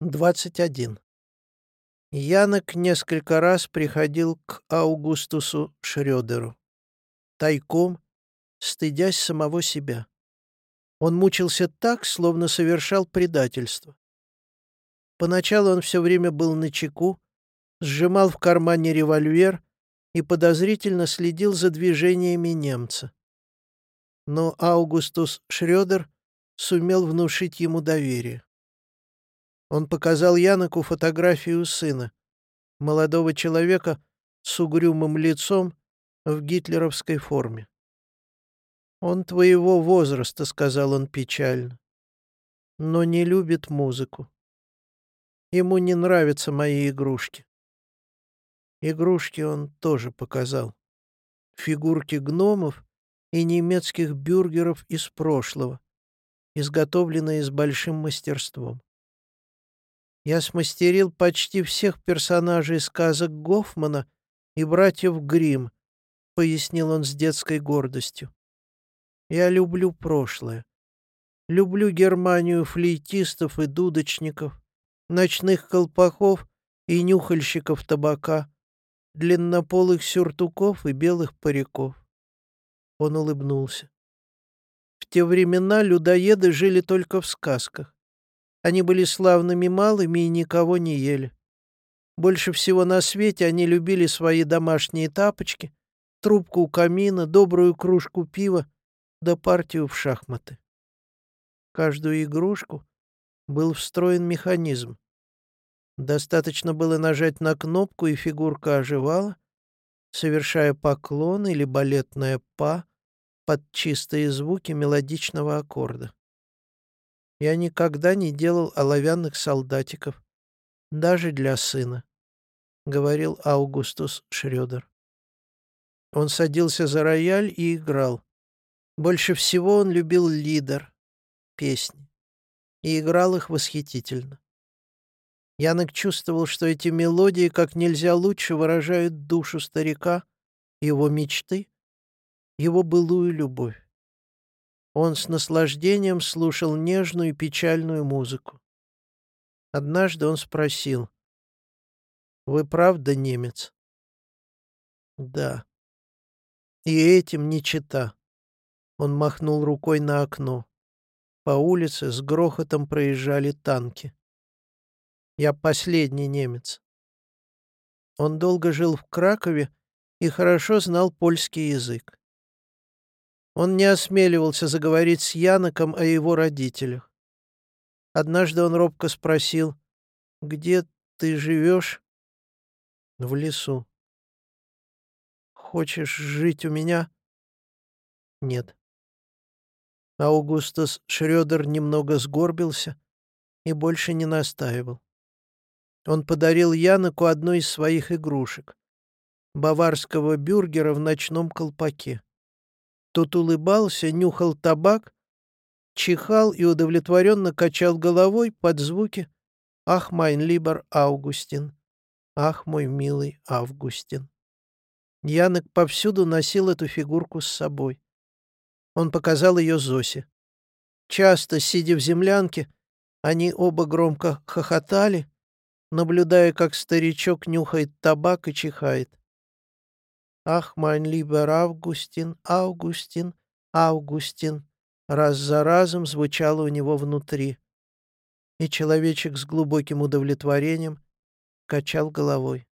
21. Янок несколько раз приходил к Аугустусу Шрёдеру. Тайком, стыдясь самого себя. Он мучился так, словно совершал предательство. Поначалу он все время был на чеку, сжимал в кармане револьвер и подозрительно следил за движениями немца. Но Аугустус Шрёдер сумел внушить ему доверие. Он показал Яноку фотографию сына, молодого человека с угрюмым лицом в гитлеровской форме. «Он твоего возраста», — сказал он печально, — «но не любит музыку. Ему не нравятся мои игрушки». Игрушки он тоже показал. Фигурки гномов и немецких бюргеров из прошлого, изготовленные с большим мастерством. Я смастерил почти всех персонажей сказок Гофмана и братьев Гримм, пояснил он с детской гордостью. Я люблю прошлое. Люблю Германию флейтистов и дудочников, ночных колпаков и нюхальщиков табака, длиннополых сюртуков и белых париков. Он улыбнулся. В те времена людоеды жили только в сказках. Они были славными малыми и никого не ели. Больше всего на свете они любили свои домашние тапочки, трубку у камина, добрую кружку пива да партию в шахматы. каждую игрушку был встроен механизм. Достаточно было нажать на кнопку, и фигурка оживала, совершая поклон или балетное па под чистые звуки мелодичного аккорда. Я никогда не делал оловянных солдатиков, даже для сына, — говорил Аугустус Шрёдер. Он садился за рояль и играл. Больше всего он любил лидер, песни, и играл их восхитительно. Янок чувствовал, что эти мелодии как нельзя лучше выражают душу старика, его мечты, его былую любовь. Он с наслаждением слушал нежную и печальную музыку. Однажды он спросил, «Вы правда немец?» «Да». «И этим не чита». Он махнул рукой на окно. По улице с грохотом проезжали танки. «Я последний немец». Он долго жил в Кракове и хорошо знал польский язык. Он не осмеливался заговорить с Яноком о его родителях. Однажды он робко спросил, «Где ты живешь?» «В лесу». «Хочешь жить у меня?» «Нет». Аугустус Шрёдер немного сгорбился и больше не настаивал. Он подарил Яноку одну из своих игрушек — баварского бюргера в ночном колпаке. Тот улыбался, нюхал табак, чихал и удовлетворенно качал головой под звуки «Ach, mein lieber Augustin! Ах, мой милый Августин!» Янок повсюду носил эту фигурку с собой. Он показал ее Зосе. Часто, сидя в землянке, они оба громко хохотали, наблюдая, как старичок нюхает табак и чихает. «Ach, mein lieber Augustin, Augustin, Augustin!» раз за разом звучало у него внутри. И человечек с глубоким удовлетворением качал головой.